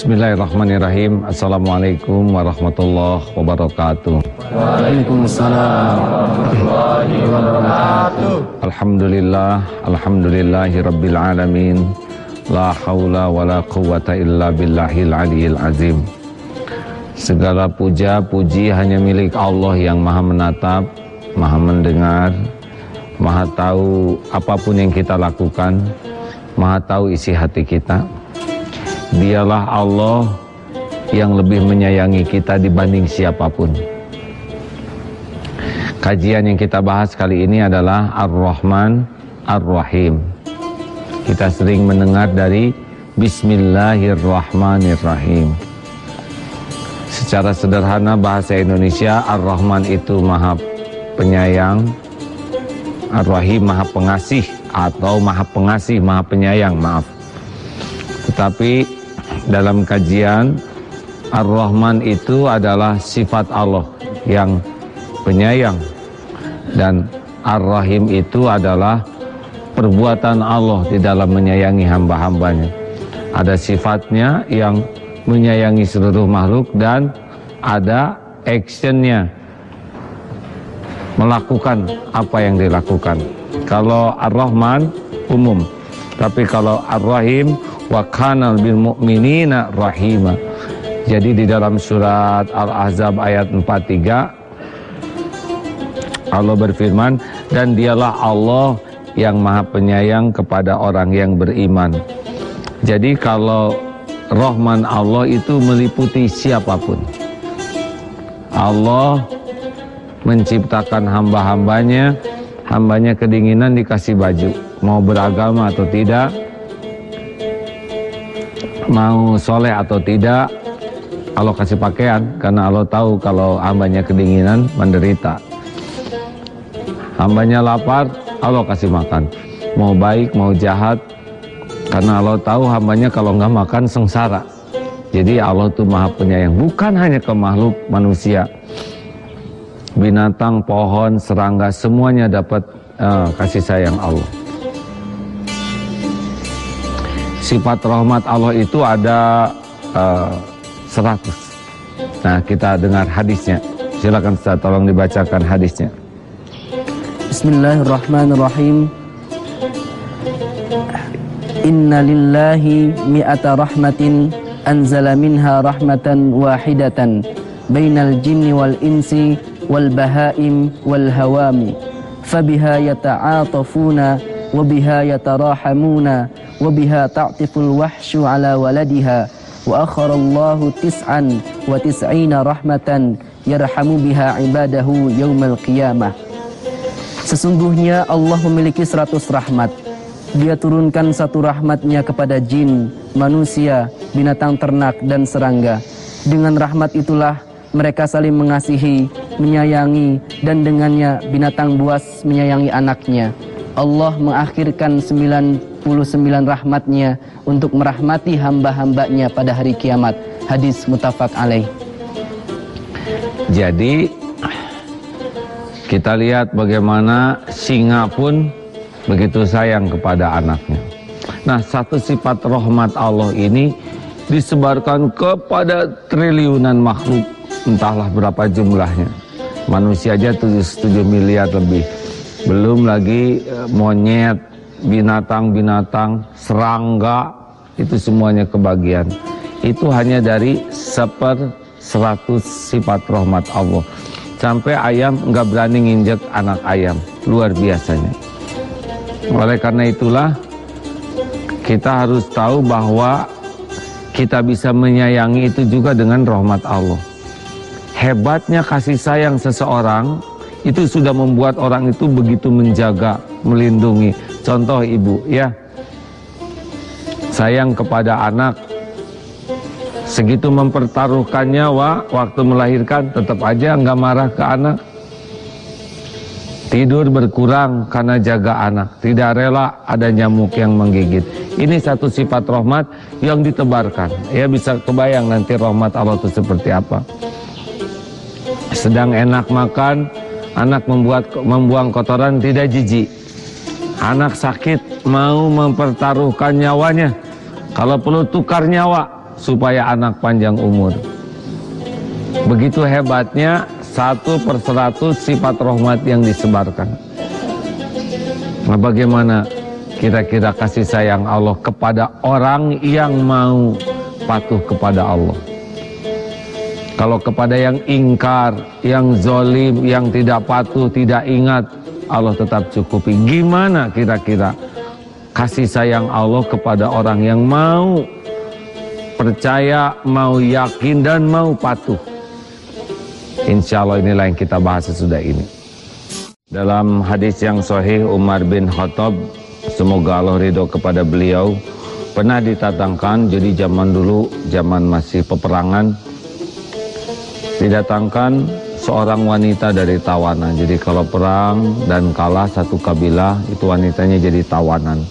Bismillahirrahmanirrahim. Assalamualaikum warahmatullahi wabarakatuh. Waalaikumsalam warahmatullahi wabarakatuh. Alhamdulillah, alhamdulillahi rabbil alamin. La haula wa la quwata illa billahil aliyil azim. Segala puja puji hanya milik Allah yang maha menatap, maha mendengar, maha tahu apa pun yang kita lakukan, maha tahu isi hati kita. Dialah Allah yang lebih menyayangi kita dibanding siapa pun. Kajian yang kita bahas kali ini adalah Ar-Rahman Ar-Rahim. Kita sering mendengar dari Bismillahirrahmanirrahim. Secara sederhana bahasa Indonesia Ar-Rahman itu maha penyayang Ar-Rahim maha pengasih atau maha pengasih, maha penyayang, maaf. Tetapi dalam kajian Ar-Rahman itu adalah sifat Allah yang penyayang. Dan Ar-Rahim itu adalah perbuatan Allah di dalam menyayangi hamba-hambanya. Ada sifatnya yang menyayangi seluruh makhluk dan ada actionnya. Melakukan apa yang dilakukan. Kalau Ar-Rahman umum. Tapi kalau Ar-Rahim wa kana bil mu'minina rahima. Jadi di dalam surat Al-Ahzab ayat 43 Allah berfirman dan dialah Allah yang maha penyayang kepada orang yang beriman. Jadi kalau Rahman Allah itu meliputi siapa pun. Allah menciptakan hamba-hambanya, hambanya kedinginan dikasih baju, mau beragama atau tidak, mau soleh atau tidak Allah kasih pakaian. Karena Allah tahu kalau hambanya kedinginan menderita. Hambanya lapar Allah kasih makan. Mau baik mau jahat karena Allah tahu hambanya kalau nggak makan sengsara. Jadi Allah tuh maha penyayang. Bukan hanya ke makhluk manusia. Binatang pohon serangga semuanya dapat uh, kasih sayang Allah sifat rahmat Allah itu ada uh, eh, 100. Nah, kita dengar hadisnya. Silakan Ustaz tolong dibacakan hadisnya. Bismillahirrahmanirrahim. Inna lillahi mi'ata rahmatin anzala minha rahmatan wahidatan bainal jinni wal insi wal bahaim wal hawami fabiha yata'atafuna wa biha yatarahamuna وبها تعطف الوحش على ولدها وأخر الله تسعا وتسعين رحمة يرحم بها عباده يوم القيامة Sesungguhnya Allah memiliki seratus rahmat Dia turunkan satu rahmatnya kepada jin, manusia, binatang ternak, dan serangga Dengan rahmat itulah mereka saling mengasihi, menyayangi, dan dengannya binatang buas menyayangi anaknya Allah mengakhirkan sembilan 99 rahmatnya untuk merahmati hamba-hambanya pada hari kiamat. Hadis mutafak alaih. Jadi kita lihat bagaimana singa pun begitu sayang kepada anaknya. Nah satu sifat rahmat Allah ini disebarkan kepada triliunan makhluk entahlah berapa jumlahnya. Manusia aja 7 miliar lebih. Belum lagi eh, monyet, binatang-binatang, serangga, itu semuanya kebagian. Itu hanya dari seper seratus sifat rahmat Allah. Sampai ayam nggak berani nginjek anak ayam. Luar biasanya. Oleh karena itulah kita harus tahu bahwa kita bisa menyayangi itu juga dengan rahmat Allah. Hebatnya kasih sayang seseorang itu sudah membuat orang itu begitu menjaga, melindungi. Contoh ibu ya. Sayang kepada anak. Segitu mempertaruhkan nyawa waktu melahirkan tetap aja nggak marah ke anak. Tidur berkurang karena jaga anak. Tidak rela ada nyamuk yang menggigit. Ini satu sifat rahmat yang ditebarkan. Ya bisa kebayang nanti rahmat Allah itu seperti apa. Sedang enak makan anak membuat membuang kotoran tidak jijik Anak sakit mau mempertaruhkan nyawanya. Kalau perlu tukar nyawa supaya anak panjang umur. Begitu hebatnya satu per seratus sifat rahmat yang disebarkan. Nah, bagaimana kira-kira kasih sayang Allah kepada orang yang mau patuh kepada Allah? Kalau kepada yang ingkar, yang zolim, yang tidak patuh, tidak ingat, Allah tetap cukupi. Gimana kira-kira kasih sayang Allah kepada orang yang mau percaya, mau yakin, dan mau patuh? Insya Allah inilah yang kita bahas sesudah ini. Dalam hadis yang sahih Umar bin Khattab, semoga Allah ridho kepada beliau, pernah ditatangkan, jadi zaman dulu, zaman masih peperangan, didatangkan seorang wanita dari tawanan. Jadi kalau perang dan kalah satu kabilah itu wanitanya jadi tawanan.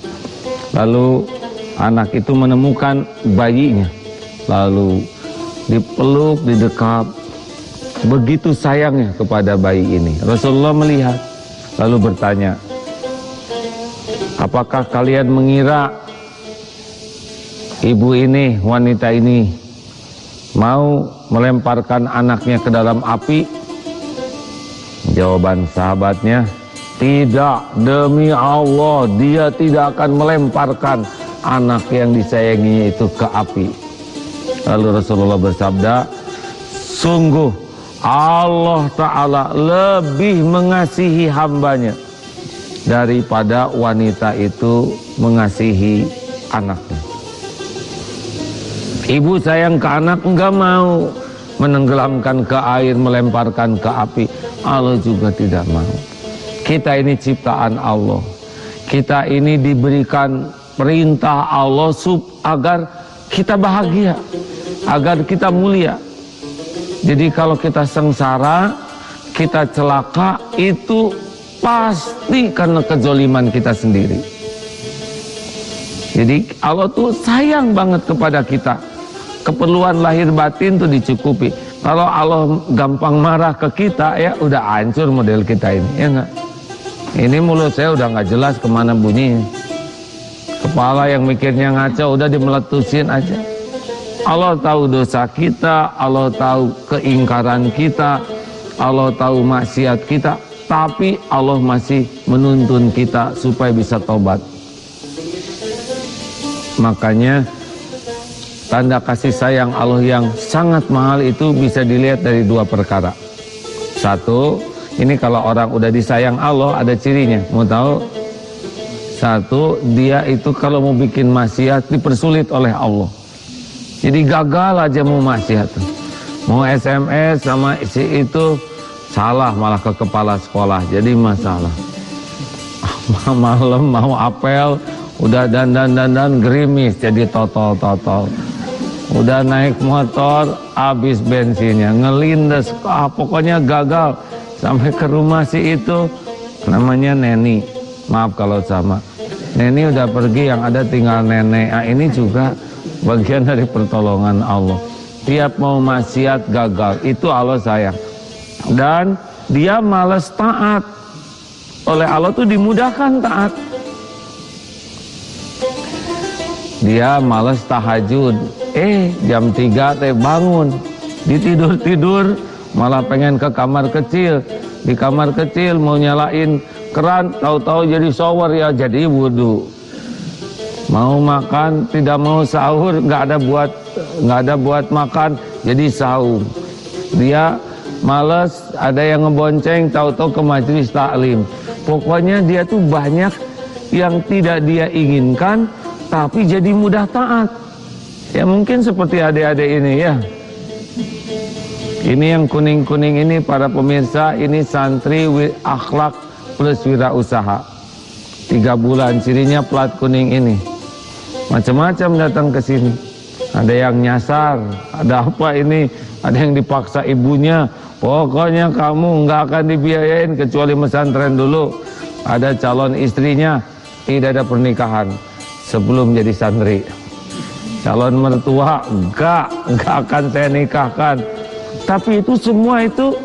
Lalu anak itu menemukan bayinya. Lalu dipeluk, didekap. Begitu sayangnya kepada bayi ini. Rasulullah melihat lalu bertanya, "Apakah kalian mengira ibu ini, wanita ini mau melemparkan anaknya ke dalam api? Jawaban sahabatnya, tidak demi Allah dia tidak akan melemparkan anak yang disayanginya itu ke api. Lalu Rasulullah bersabda, sungguh Allah Ta'ala lebih mengasihi hambanya daripada wanita itu mengasihi anaknya. Ibu sayang ke anak enggak mau menenggelamkan ke air, melemparkan ke api. Allah juga tidak mau. Kita ini ciptaan Allah. Kita ini diberikan perintah Allah sub agar kita bahagia, agar kita mulia. Jadi kalau kita sengsara, kita celaka itu pasti karena kezoliman kita sendiri. Jadi Allah tuh sayang banget kepada kita keperluan lahir batin tuh dicukupi. Kalau Allah gampang marah ke kita ya udah hancur model kita ini, ya enggak? Ini mulut saya udah nggak jelas ke mana bunyinya. Kepala yang mikirnya ngaco udah dimeletusin aja. Allah tahu dosa kita, Allah tahu keingkaran kita, Allah tahu maksiat kita, tapi Allah masih menuntun kita supaya bisa tobat. Makanya Tanda kasih sayang Allah yang sangat mahal itu bisa dilihat dari dua perkara. Satu, ini kalau orang udah disayang Allah ada cirinya. Mau tahu? Satu, dia itu kalau mau bikin maksiat dipersulit oleh Allah. Jadi gagal aja mau maksiat. Mau SMS sama si itu salah malah ke kepala sekolah. Jadi masalah. Malam mau apel udah dandan dandan gerimis jadi totol totol udah naik motor habis bensinnya ngelindes ah, pokoknya gagal. Sampai ke rumah si itu namanya Neni. Maaf kalau sama. Neni udah pergi yang ada tinggal nenek. Ah, ini juga bagian dari pertolongan Allah. Tiap mau maksiat gagal itu Allah sayang. Dan dia males taat. Oleh Allah tuh dimudahkan taat. Dia males tahajud Eh jam 3 teh bangun. Ditidur-tidur Malah pengen ke kamar kecil. Di kamar kecil mau nyalain keran Tahu-tahu jadi shower ya jadi wudhu Mau makan tidak mau sahur nggak ada buat nggak ada buat makan jadi sahur dia males ada yang ngebonceng tahu-tahu ke majelis taklim. Pokoknya dia tuh banyak yang tidak dia inginkan tapi jadi mudah taat Ya mungkin seperti adik-adik ini ya. Ini yang kuning-kuning ini para pemirsa ini santri akhlak plus wirausaha. Tiga bulan cirinya plat kuning ini. Macam-macam datang ke sini. Ada yang nyasar, ada apa ini? Ada yang dipaksa ibunya. Pokoknya kamu nggak akan dibiayain kecuali pesantren dulu. Ada calon istrinya, tidak ada pernikahan sebelum jadi santri calon mertua enggak enggak akan saya nikahkan. Tapi itu semua itu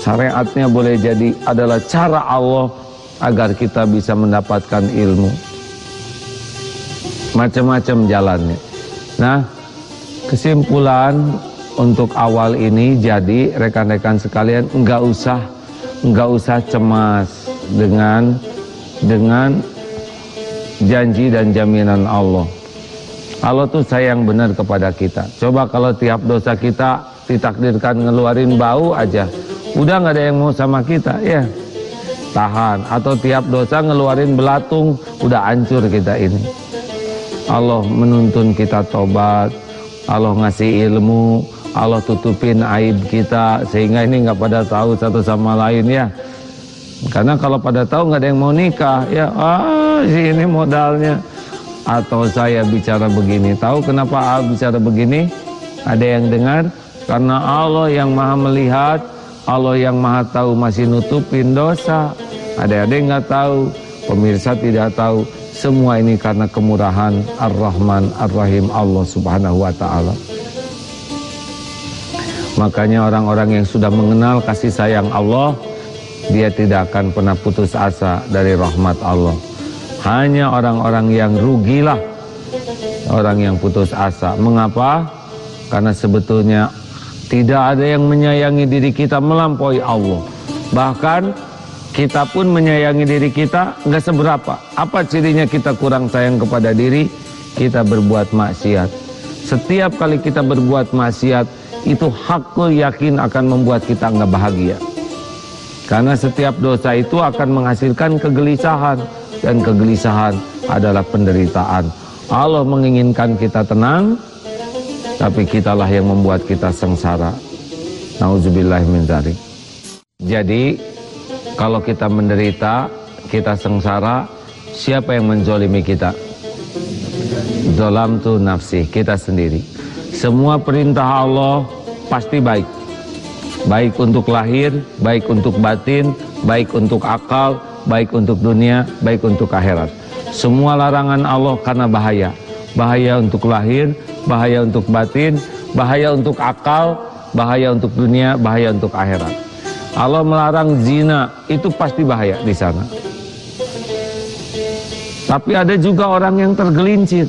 syariatnya boleh jadi adalah cara Allah agar kita bisa mendapatkan ilmu. Macam-macam jalannya. Nah Kesimpulan untuk awal ini jadi rekan-rekan sekalian enggak usah enggak usah cemas dengan dengan janji dan jaminan Allah. Allah tuh sayang benar kepada kita. Coba kalau tiap dosa kita ditakdirkan ngeluarin bau aja, udah nggak ada yang mau sama kita, ya tahan. Atau tiap dosa ngeluarin belatung, udah hancur kita ini. Allah menuntun kita tobat, Allah ngasih ilmu, Allah tutupin aib kita sehingga ini nggak pada tahu satu sama lain ya. Karena kalau pada tahu nggak ada yang mau nikah, ya ah ini modalnya atau saya bicara begini. Tahu kenapa Allah bicara begini? Ada yang dengar? Karena Allah yang maha melihat, Allah yang maha tahu masih nutupin dosa. Ada yang nggak tahu, pemirsa tidak tahu. Semua ini karena kemurahan Ar-Rahman Ar-Rahim Allah Subhanahu wa taala. Makanya orang-orang yang sudah mengenal kasih sayang Allah, dia tidak akan pernah putus asa dari rahmat Allah. Hanya orang-orang yang rugilah orang yang putus asa. Mengapa? Karena sebetulnya tidak ada yang menyayangi diri kita melampaui Allah. Bahkan kita pun menyayangi diri kita nggak seberapa. Apa cirinya kita kurang sayang kepada diri? Kita berbuat maksiat. Setiap kali kita berbuat maksiat, itu hakul yakin akan membuat kita nggak bahagia. Karena setiap dosa itu akan menghasilkan kegelisahan dan kegelisahan adalah penderitaan. Allah menginginkan kita tenang, tapi kitalah yang membuat kita sengsara. Nauzubillah min dzalik. Jadi, kalau kita menderita, kita sengsara, siapa yang menzolimi kita? Zolam tu nafsi, kita sendiri. Semua perintah Allah pasti baik. Baik untuk lahir, baik untuk batin, baik untuk akal, baik untuk dunia, baik untuk akhirat. Semua larangan Allah karena bahaya. Bahaya untuk lahir, bahaya untuk batin, bahaya untuk akal, bahaya untuk dunia, bahaya untuk akhirat. Allah melarang zina, itu pasti bahaya di sana. Tapi ada juga orang yang tergelincir.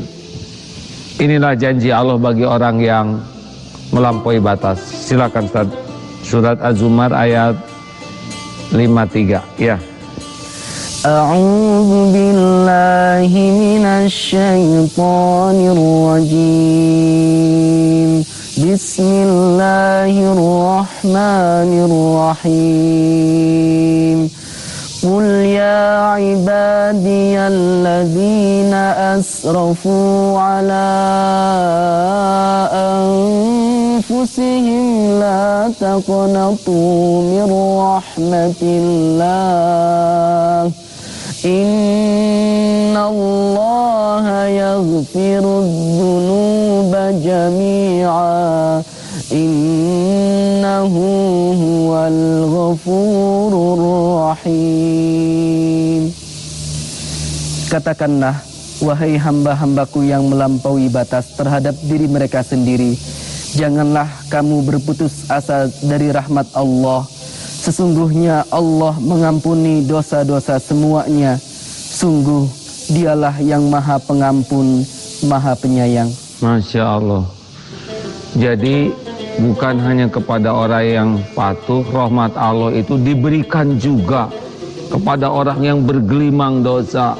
Inilah janji Allah bagi orang yang melampaui batas. Silakan. Surat Az-Zumar ayat 53. Ya. أعوذ بالله من الشيطان الرجيم. بسم الله الرحمن الرحيم. قل يا عبادي الذين أسرفوا على أنفسهم لا تقنطوا من رحمة الله. إن الله يغفر الذنوب جميعا إنه هو الغفور الرحيم Katakanlah, wahai hamba-hambaku yang melampaui batas terhadap diri mereka sendiri, janganlah kamu berputus asa dari rahmat Allah. Sesungguhnya Allah mengampuni dosa-dosa semuanya. Sungguh dialah yang maha pengampun, maha penyayang. Masya Allah. Jadi bukan hanya kepada orang yang patuh, rahmat Allah itu diberikan juga kepada orang yang bergelimang dosa,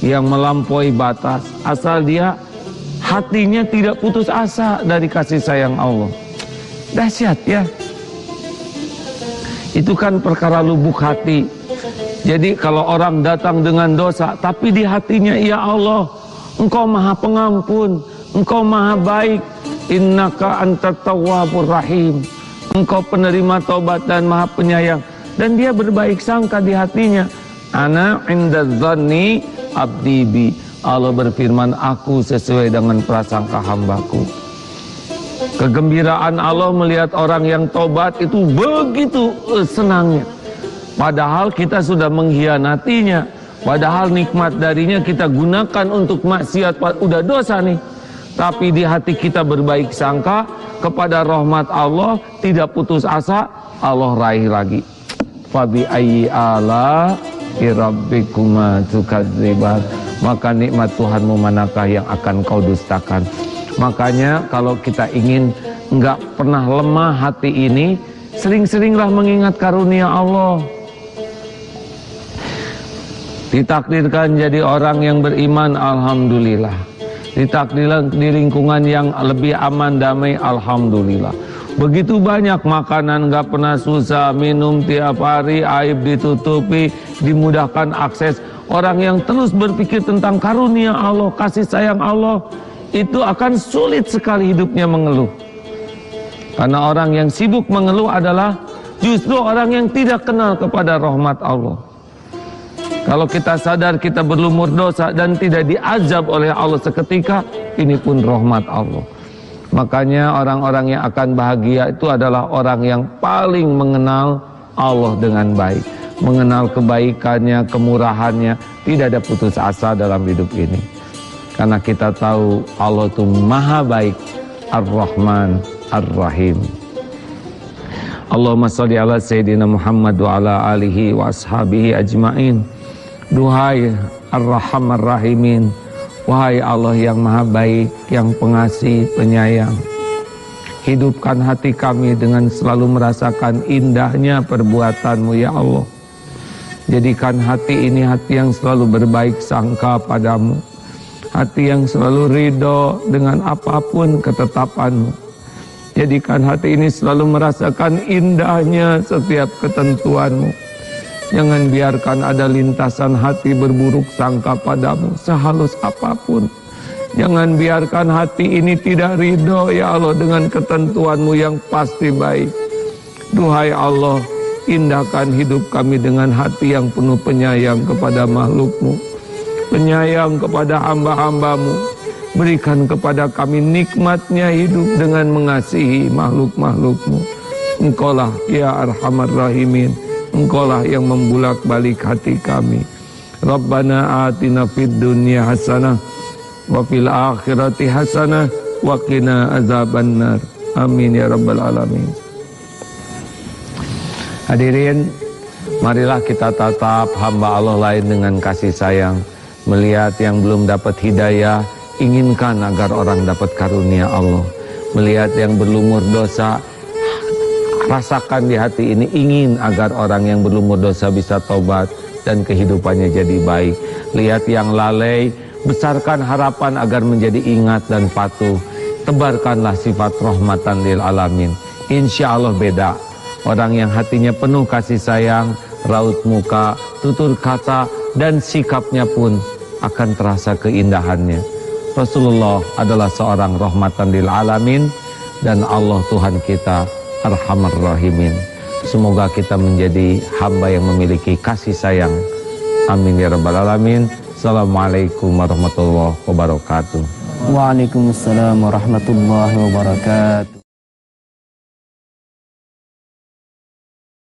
yang melampaui batas, asal dia hatinya tidak putus asa dari kasih sayang Allah. Dahsyat ya. Itu kan perkara lubuk hati. Jadi kalau orang datang dengan dosa, tapi di hatinya, ya Allah, Engkau maha pengampun, Engkau maha baik, innaka antat tawwabur rahim. Engkau penerima tobat dan maha penyayang. Dan dia berbaik sangka di hatinya. Ana inda abdi bi. Allah berfirman, aku sesuai dengan prasangka hambaku. Kegembiraan Allah melihat orang yang tobat itu begitu eh, senangnya. Padahal kita sudah mengkhianatinya. Padahal nikmat darinya kita gunakan untuk maksiat. Udah dosa nih. Tapi di hati kita berbaik sangka kepada rahmat Allah. Tidak putus asa. Allah raih lagi. Fabi ayyi ala irabbikuma tukadziban. Maka nikmat Tuhanmu manakah yang akan kau dustakan. Makanya kalau kita ingin nggak pernah lemah hati ini, sering-seringlah mengingat karunia Allah. Ditakdirkan jadi orang yang beriman, Alhamdulillah. Ditakdirkan di lingkungan yang lebih aman, damai, Alhamdulillah. Begitu banyak makanan gak pernah susah, minum tiap hari, aib ditutupi, dimudahkan akses. Orang yang terus berpikir tentang karunia Allah, kasih sayang Allah, itu akan sulit sekali hidupnya mengeluh. Karena orang yang sibuk mengeluh adalah justru orang yang tidak kenal kepada rahmat Allah. Kalau kita sadar kita berlumur dosa dan tidak diazab oleh Allah seketika, ini pun rahmat Allah. Makanya orang-orang yang akan bahagia itu adalah orang yang paling mengenal Allah dengan baik. Mengenal kebaikannya, kemurahannya, tidak ada putus asa dalam hidup ini. Karena kita tahu Allah itu maha baik, Ar-Rahman, Ar-Rahim. Allahumma salli ala Sayyidina Muhammad wa ala alihi wa ashabihi ajma'in. Duhai Ar-Rahman Rahimin Wahai Allah yang maha baik Yang pengasih, penyayang Hidupkan hati kami dengan selalu merasakan indahnya perbuatanmu ya Allah Jadikan hati ini hati yang selalu berbaik sangka padamu Hati yang selalu ridho dengan apa pun ketetapanmu Jadikan hati ini selalu merasakan indahnya setiap ketentuanmu Jangan biarkan ada lintasan hati berburuk sangka padamu sehalus apa pun. Jangan biarkan hati ini tidak ridho ya Allah dengan ketentuanmu yang pasti baik. Duhai Allah, indahkan hidup kami dengan hati yang penuh penyayang kepada makhlukmu. Penyayang kepada hamba-hambamu. Berikan kepada kami nikmatnya hidup dengan mengasihi makhluk-makhlukmu. Engkaulah ya arhamar rahimin. Engkaulah yang membulak balik hati kami. Rabbana atina fid dunya hasanah wa fil akhirati hasanah wa qina azabannar. Amin ya rabbal alamin. Hadirin, marilah kita tatap hamba Allah lain dengan kasih sayang. Melihat yang belum dapat hidayah, inginkan agar orang dapat karunia Allah. Melihat yang berlumur dosa, rasakan di hati ini ingin agar orang yang berlumur dosa bisa tobat dan kehidupannya jadi baik. Lihat yang lalai, besarkan harapan agar menjadi ingat dan patuh. Tebarkanlah sifat rahmatan lil alamin. Insya Allah beda. Orang yang hatinya penuh kasih sayang, raut muka, tutur kata, dan sikapnya pun akan terasa keindahannya. Rasulullah adalah seorang rahmatan lil alamin dan Allah Tuhan kita Arhamar Rahimin. Semoga kita menjadi hamba yang memiliki kasih sayang. Amin ya rabbal alamin. Assalamualaikum warahmatullahi wabarakatuh. Waalaikumsalam warahmatullahi wabarakatuh.